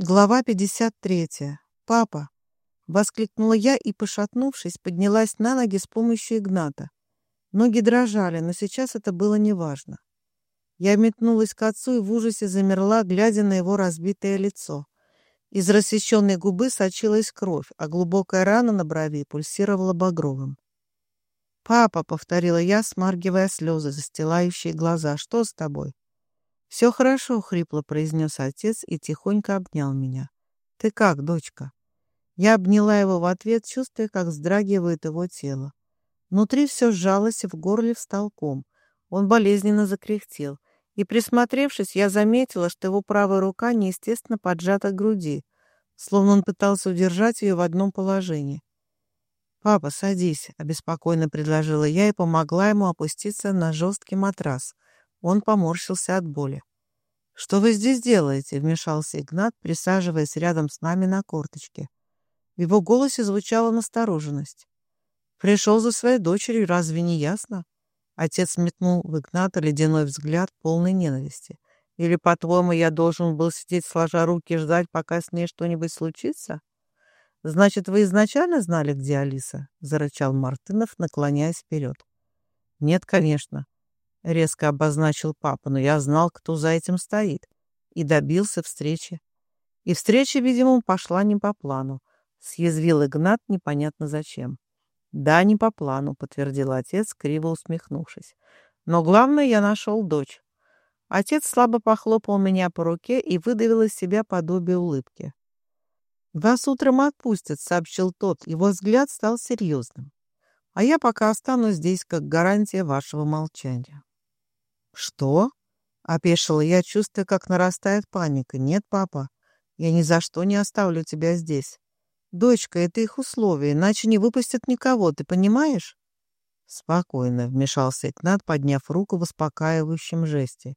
Глава 53. «Папа!» — воскликнула я и, пошатнувшись, поднялась на ноги с помощью Игната. Ноги дрожали, но сейчас это было неважно. Я метнулась к отцу и в ужасе замерла, глядя на его разбитое лицо. Из рассеченной губы сочилась кровь, а глубокая рана на брови пульсировала багровым. «Папа!» — повторила я, смаргивая слезы, застилающие глаза. «Что с тобой?» «Все хорошо», — хрипло произнес отец и тихонько обнял меня. «Ты как, дочка?» Я обняла его в ответ, чувствуя, как вздрагивает его тело. Внутри все сжалось, и в горле встал ком. Он болезненно закряхтел. И, присмотревшись, я заметила, что его правая рука неестественно поджата к груди, словно он пытался удержать ее в одном положении. «Папа, садись», — обеспокоенно предложила я и помогла ему опуститься на жесткий матрас — он поморщился от боли. «Что вы здесь делаете?» — вмешался Игнат, присаживаясь рядом с нами на корточке. В его голосе звучала настороженность. «Пришел за своей дочерью, разве не ясно?» Отец метнул в Игната ледяной взгляд полной ненависти. «Или, по-твоему, я должен был сидеть сложа руки и ждать, пока с ней что-нибудь случится?» «Значит, вы изначально знали, где Алиса?» — зарычал Мартынов, наклоняясь вперед. «Нет, конечно. — резко обозначил папа, но я знал, кто за этим стоит, и добился встречи. И встреча, видимо, пошла не по плану. Съязвил Игнат непонятно зачем. «Да, не по плану», — подтвердил отец, криво усмехнувшись. «Но главное, я нашел дочь». Отец слабо похлопал меня по руке и выдавил из себя подобие улыбки. «Вас утром отпустят», — сообщил тот. Его взгляд стал серьезным. «А я пока останусь здесь как гарантия вашего молчания». «Что?» — опешила я, чувствуя, как нарастает паника. «Нет, папа, я ни за что не оставлю тебя здесь. Дочка, это их условия, иначе не выпустят никого, ты понимаешь?» «Спокойно», — вмешался Игнат, подняв руку в успокаивающем жесте.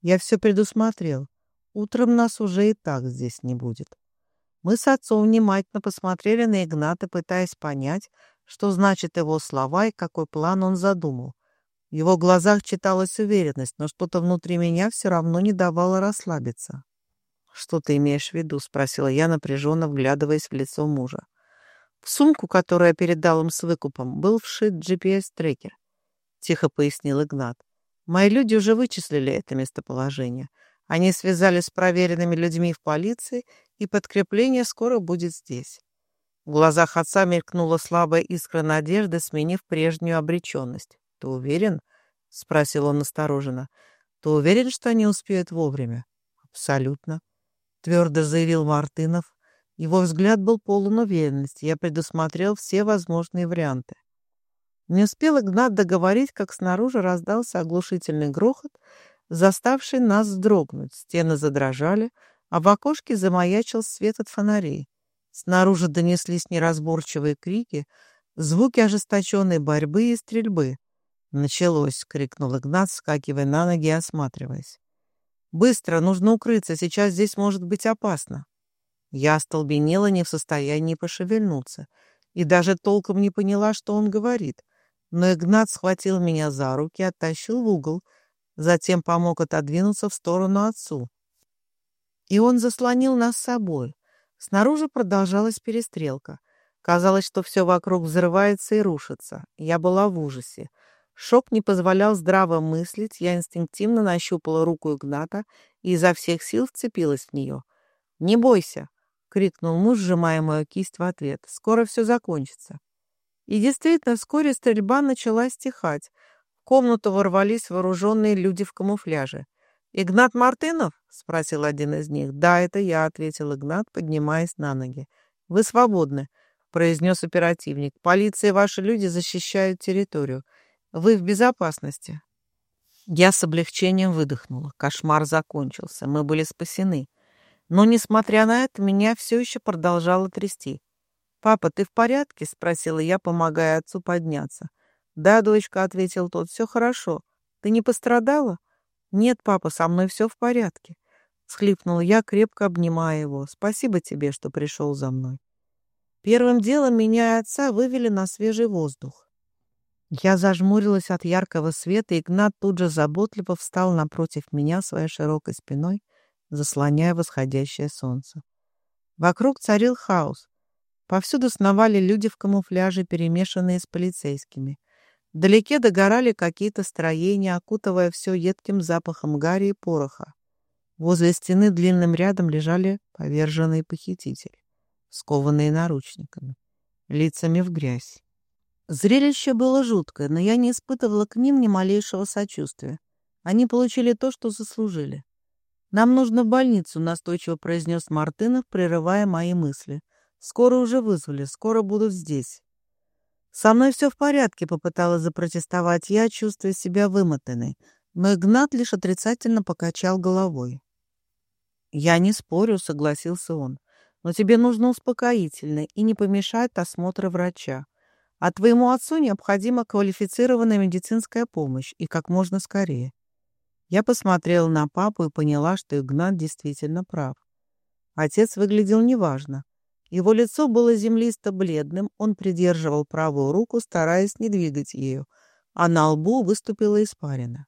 «Я все предусмотрел. Утром нас уже и так здесь не будет». Мы с отцом внимательно посмотрели на Игната, пытаясь понять, что значит его слова и какой план он задумал. В его глазах читалась уверенность, но что-то внутри меня все равно не давало расслабиться. «Что ты имеешь в виду?» — спросила я, напряженно вглядываясь в лицо мужа. В сумку, которую я передал им с выкупом, был вшит GPS-трекер. Тихо пояснил Игнат. Мои люди уже вычислили это местоположение. Они связались с проверенными людьми в полиции, и подкрепление скоро будет здесь. В глазах отца мелькнула слабая искра надежды, сменив прежнюю обреченность. «Ты уверен?» — спросил он настороженно. «Ты уверен, что они успеют вовремя?» «Абсолютно», — твердо заявил Мартынов. Его взгляд был полон уверенности. Я предусмотрел все возможные варианты. Не успел Игнат договорить, как снаружи раздался оглушительный грохот, заставший нас вздрогнуть. Стены задрожали, а в окошке замаячил свет от фонарей. Снаружи донеслись неразборчивые крики, звуки ожесточенной борьбы и стрельбы. «Началось!» — крикнул Игнат, скакивая на ноги и осматриваясь. «Быстро! Нужно укрыться! Сейчас здесь может быть опасно!» Я остолбенела, не в состоянии пошевельнуться, и даже толком не поняла, что он говорит. Но Игнат схватил меня за руки, оттащил в угол, затем помог отодвинуться в сторону отцу. И он заслонил нас собой. Снаружи продолжалась перестрелка. Казалось, что все вокруг взрывается и рушится. Я была в ужасе. Шок не позволял здраво мыслить, я инстинктивно нащупала руку Игната и изо всех сил вцепилась в нее. «Не бойся!» — крикнул муж, сжимая мою кисть в ответ. «Скоро все закончится». И действительно, вскоре стрельба начала стихать. В комнату ворвались вооруженные люди в камуфляже. «Игнат Мартынов?» — спросил один из них. «Да, это я», — ответил Игнат, поднимаясь на ноги. «Вы свободны», — произнес оперативник. «Полиция и ваши люди защищают территорию. Вы в безопасности. Я с облегчением выдохнула. Кошмар закончился. Мы были спасены. Но, несмотря на это, меня все еще продолжало трясти. «Папа, ты в порядке?» — спросила я, помогая отцу подняться. «Да, дочка», — ответил тот, — «все хорошо. Ты не пострадала?» «Нет, папа, со мной все в порядке», — схлипнула я, крепко обнимая его. «Спасибо тебе, что пришел за мной». Первым делом меня и отца вывели на свежий воздух. Я зажмурилась от яркого света, и Игнат тут же заботливо встал напротив меня своей широкой спиной, заслоняя восходящее солнце. Вокруг царил хаос. Повсюду сновали люди в камуфляже, перемешанные с полицейскими. Вдалеке догорали какие-то строения, окутывая все едким запахом гари и пороха. Возле стены длинным рядом лежали поверженные похитители, скованные наручниками, лицами в грязь. Зрелище было жуткое, но я не испытывала к ним ни малейшего сочувствия. Они получили то, что заслужили. «Нам нужно в больницу», — настойчиво произнес Мартынов, прерывая мои мысли. «Скоро уже вызвали, скоро будут здесь». «Со мной все в порядке», — попыталась запротестовать я, чувствуя себя вымотанной. Но Игнат лишь отрицательно покачал головой. «Я не спорю», — согласился он. «Но тебе нужно успокоительное и не помешает осмотр врача. А твоему отцу необходима квалифицированная медицинская помощь и как можно скорее. Я посмотрела на папу и поняла, что Игнат действительно прав. Отец выглядел неважно. Его лицо было землисто-бледным, он придерживал правую руку, стараясь не двигать ею, а на лбу выступила испарина.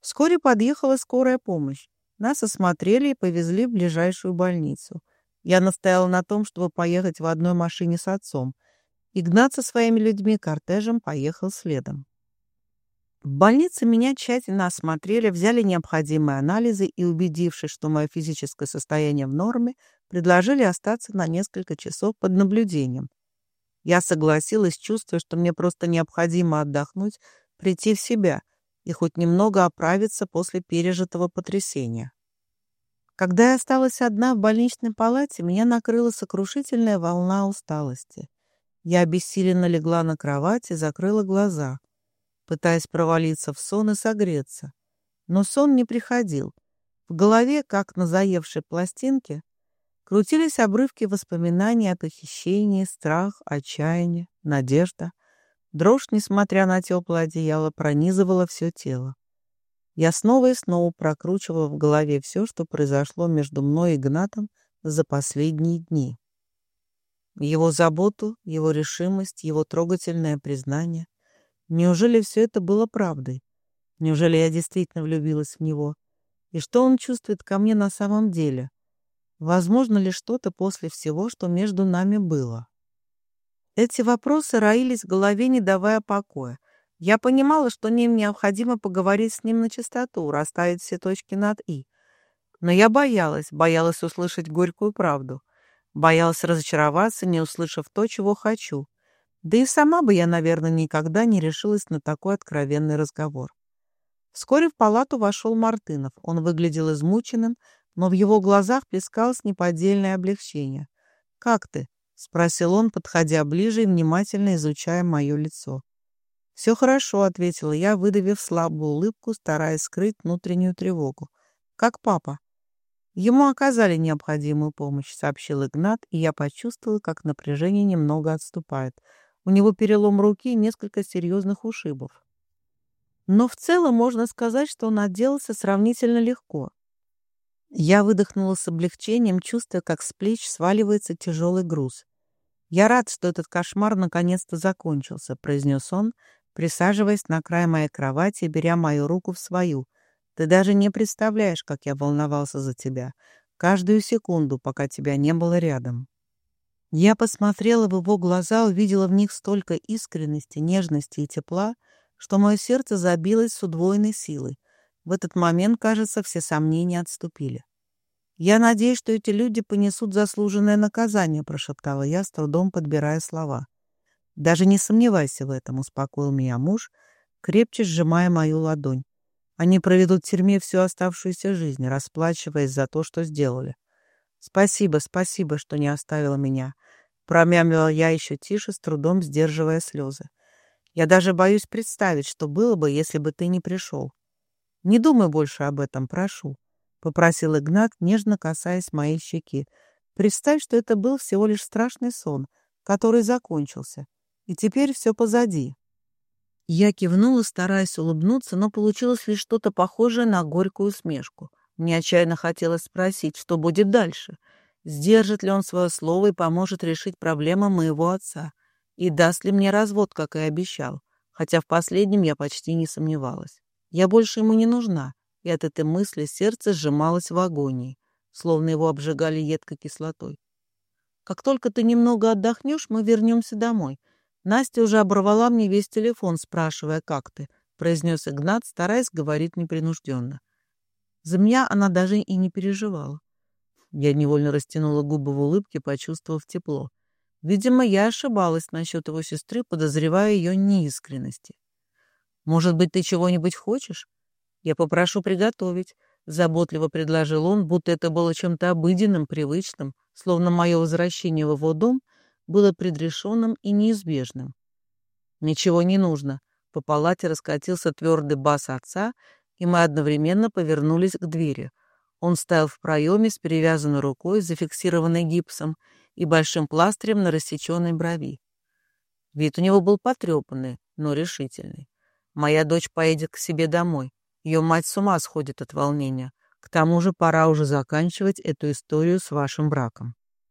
Вскоре подъехала скорая помощь. Нас осмотрели и повезли в ближайшую больницу. Я настояла на том, чтобы поехать в одной машине с отцом. Игнат со своими людьми кортежем поехал следом. В больнице меня тщательно осмотрели, взяли необходимые анализы и, убедившись, что мое физическое состояние в норме, предложили остаться на несколько часов под наблюдением. Я согласилась, чувствуя, что мне просто необходимо отдохнуть, прийти в себя и хоть немного оправиться после пережитого потрясения. Когда я осталась одна в больничной палате, меня накрыла сокрушительная волна усталости. Я обессиленно легла на кровать и закрыла глаза пытаясь провалиться в сон и согреться. Но сон не приходил. В голове, как на заевшей пластинке, крутились обрывки воспоминаний о похищении, страх, отчаяние, надежда. Дрожь, несмотря на теплое одеяло, пронизывала все тело. Я снова и снова прокручивала в голове все, что произошло между мной и Игнатом за последние дни. Его заботу, его решимость, его трогательное признание. Неужели все это было правдой? Неужели я действительно влюбилась в него? И что он чувствует ко мне на самом деле? Возможно ли что-то после всего, что между нами было? Эти вопросы роились в голове, не давая покоя. Я понимала, что мне необходимо поговорить с ним на чистоту, расставить все точки над «и». Но я боялась, боялась услышать горькую правду. Боялась разочароваться, не услышав то, чего хочу. Да и сама бы я, наверное, никогда не решилась на такой откровенный разговор. Вскоре в палату вошел Мартынов. Он выглядел измученным, но в его глазах плескалось неподдельное облегчение. «Как ты?» — спросил он, подходя ближе и внимательно изучая мое лицо. «Все хорошо», — ответила я, выдавив слабую улыбку, стараясь скрыть внутреннюю тревогу. «Как папа?» «Ему оказали необходимую помощь», — сообщил Игнат, и я почувствовала, как напряжение немного отступает — у него перелом руки и несколько серьезных ушибов. Но в целом можно сказать, что он отделался сравнительно легко. Я выдохнула с облегчением, чувствуя, как с плеч сваливается тяжелый груз. «Я рад, что этот кошмар наконец-то закончился», — произнес он, присаживаясь на край моей кровати и беря мою руку в свою. «Ты даже не представляешь, как я волновался за тебя. Каждую секунду, пока тебя не было рядом». Я посмотрела в его глаза, увидела в них столько искренности, нежности и тепла, что мое сердце забилось с удвоенной силой. В этот момент, кажется, все сомнения отступили. «Я надеюсь, что эти люди понесут заслуженное наказание», — прошептала я, с трудом подбирая слова. «Даже не сомневайся в этом», — успокоил меня муж, крепче сжимая мою ладонь. «Они проведут в тюрьме всю оставшуюся жизнь, расплачиваясь за то, что сделали. «Спасибо, спасибо, что не оставила меня», — промямлила я еще тише, с трудом сдерживая слезы. «Я даже боюсь представить, что было бы, если бы ты не пришел. Не думай больше об этом, прошу», — попросил Игнат, нежно касаясь моей щеки. «Представь, что это был всего лишь страшный сон, который закончился, и теперь все позади». Я кивнула, стараясь улыбнуться, но получилось лишь что-то похожее на горькую усмешку. Мне отчаянно хотелось спросить, что будет дальше. Сдержит ли он свое слово и поможет решить проблему моего отца? И даст ли мне развод, как и обещал? Хотя в последнем я почти не сомневалась. Я больше ему не нужна, и от этой мысли сердце сжималось в агонии, словно его обжигали едкой кислотой. Как только ты немного отдохнешь, мы вернемся домой. Настя уже оборвала мне весь телефон, спрашивая, как ты, произнес Игнат, стараясь говорить непринужденно. За меня она даже и не переживала. Я невольно растянула губы в улыбке, почувствовав тепло. Видимо, я ошибалась насчет его сестры, подозревая ее неискренности. «Может быть, ты чего-нибудь хочешь? Я попрошу приготовить», — заботливо предложил он, будто это было чем-то обыденным, привычным, словно мое возвращение в его дом было предрешенным и неизбежным. «Ничего не нужно», — по палате раскатился твердый бас отца, и мы одновременно повернулись к двери. Он стоял в проеме с перевязанной рукой, зафиксированной гипсом, и большим пластырем на рассеченной брови. Вид у него был потрепанный, но решительный. «Моя дочь поедет к себе домой. Ее мать с ума сходит от волнения. К тому же пора уже заканчивать эту историю с вашим браком.